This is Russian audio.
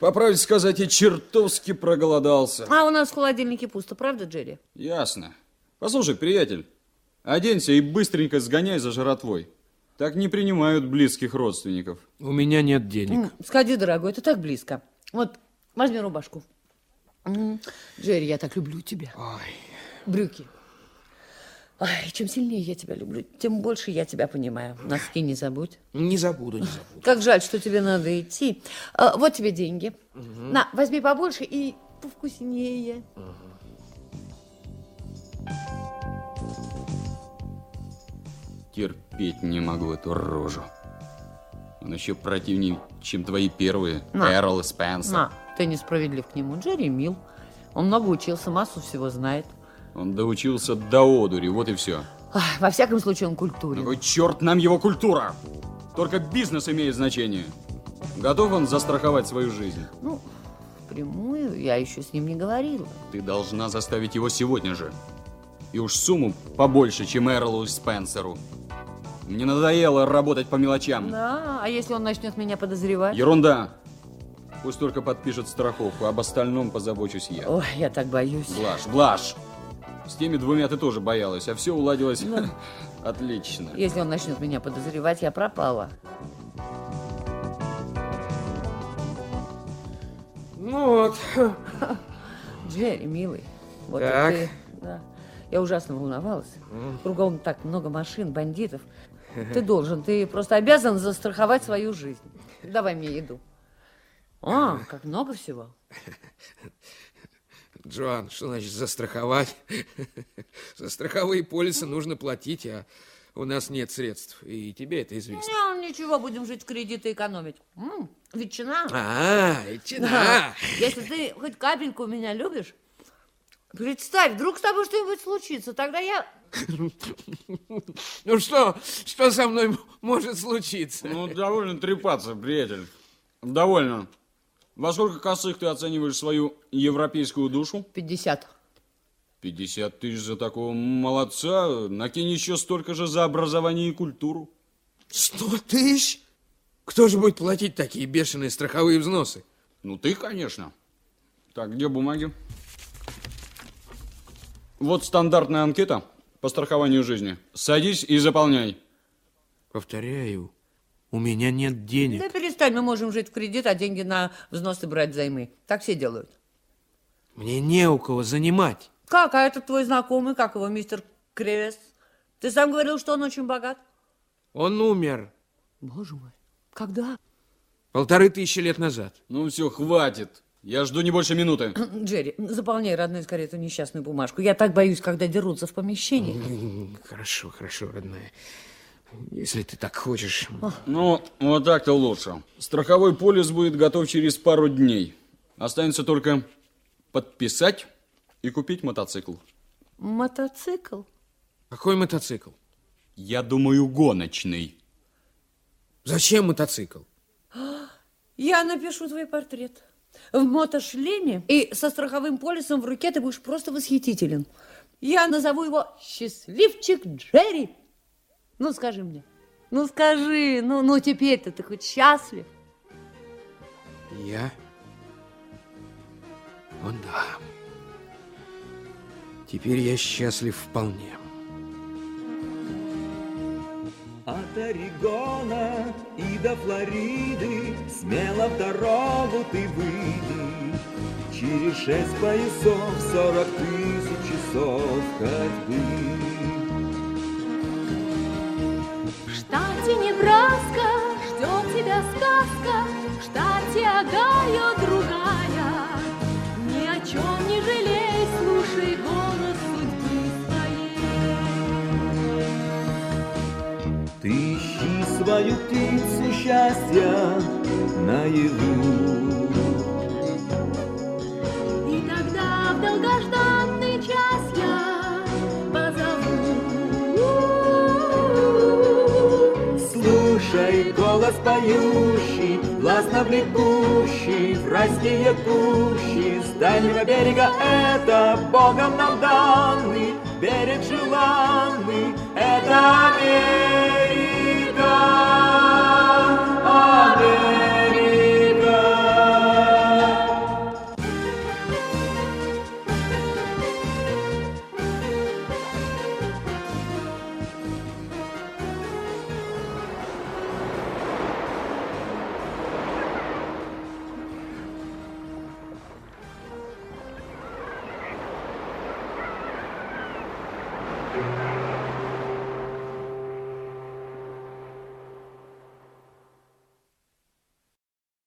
По правде сказать, я чертовски проголодался. А у нас в холодильнике пусто, правда, Джерри? Ясно. Послушай, приятель, оденься и быстренько сгоняй за жратвой. Так не принимают близких родственников. У меня нет денег. Сходи, дорогой, это так близко. Вот, возьми рубашку. Джерри, я так люблю тебя. Брюки. Ай, чем сильнее я тебя люблю, тем больше я тебя понимаю. Носки не забудь. Не забуду, не забуду. Как жаль, что тебе надо идти. А, вот тебе деньги. На, возьми побольше и повкуснее. Терпеть не могу эту рожу. Он еще противнее, чем твои первые. На. Эрл и Спенсер. На, ты несправедлив к нему. Джерри мил. Он много учился, массу всего знает. Он доучился до одури, вот и все. Ах, во всяком случае, он культурен. Какой черт нам его культура? Только бизнес имеет значение. Готов он застраховать свою жизнь? Ну, впрямую я еще с ним не говорила. Ты должна заставить его сегодня же. И уж сумму побольше, чем Эрлу и Спенсеру. Мне надоело работать по мелочам. Да, а если он начнет меня подозревать? Ерунда. Пусть только подпишет страховку, об остальном позабочусь я. Ой, я так боюсь. Блажь, блажь. С теми двумя ты тоже боялась, а все уладилось Ну. отлично. Если он начнет меня подозревать, я пропала. Ну вот. Джерри, милый, вот Так. ты. Да. Я ужасно волновалась. Кругом так много машин, бандитов. Ты должен, ты просто обязан застраховать свою жизнь. Давай мне еду. А, как много всего. Джоан, что значит застраховать? За страховые полисы нужно платить, а у нас нет средств. И тебе это известно. Ну, ничего, будем жить в кредит и экономить. М, ветчина. А, ветчина. Если ты хоть капельку меня любишь, представь, вдруг с тобой что-нибудь случится, тогда я... Ну что, что со мной м- может случиться? Ну, довольно трепаться, приятель. Довольно. Во сколько косых ты оцениваешь свою европейскую душу? 50. 50 тысяч за такого молодца. Накинь еще столько же за образование и культуру. Сто тысяч? Кто же будет платить такие бешеные страховые взносы? Ну, ты, конечно. Так, где бумаги? Вот стандартная анкета по страхованию жизни. Садись и заполняй. Повторяю, у меня нет денег. Да перестань, мы можем жить в кредит, а деньги на взносы брать взаймы. Так все делают. Мне не у кого занимать. Как? А этот твой знакомый, как его, мистер Кревес? Ты сам говорил, что он очень богат. Он умер Боже мой, когда? полторы тысячи лет назад. Ну, все, хватит. Я жду не больше минуты. Джерри, заполняй, родной, скорее эту несчастную бумажку. Я так боюсь, когда дерутся в помещении. Хорошо, хорошо, родная. Если ты так хочешь. Ну, вот так-то лучше. Страховой полис будет готов через пару дней. Останется только подписать и купить мотоцикл. Мотоцикл? Какой мотоцикл? Я думаю, гоночный. Зачем мотоцикл? Я напишу твой портрет. В мотошлеме и со страховым полисом в руке ты будешь просто восхитителен. Я назову его «Счастливчик Джерри». Ну, скажи мне. Ну, скажи. Ну, ну теперь-то ты хоть счастлив? Я? О, да. Теперь я счастлив вполне. От Орегона и до Флориды Смело в дорогу ты выйди Через шесть поясов Сорок тысяч часов ходьбы штате Небраска ждет тебя сказка, в штате Огайо другая. Ни о чем не жалей, слушай голос судьбы своей. Ты ищи свою птицу счастья наяву Голос поющий, властно влекущий В райские кущи. С дальнего берега Это Богом нам данный берег желанный Это Америка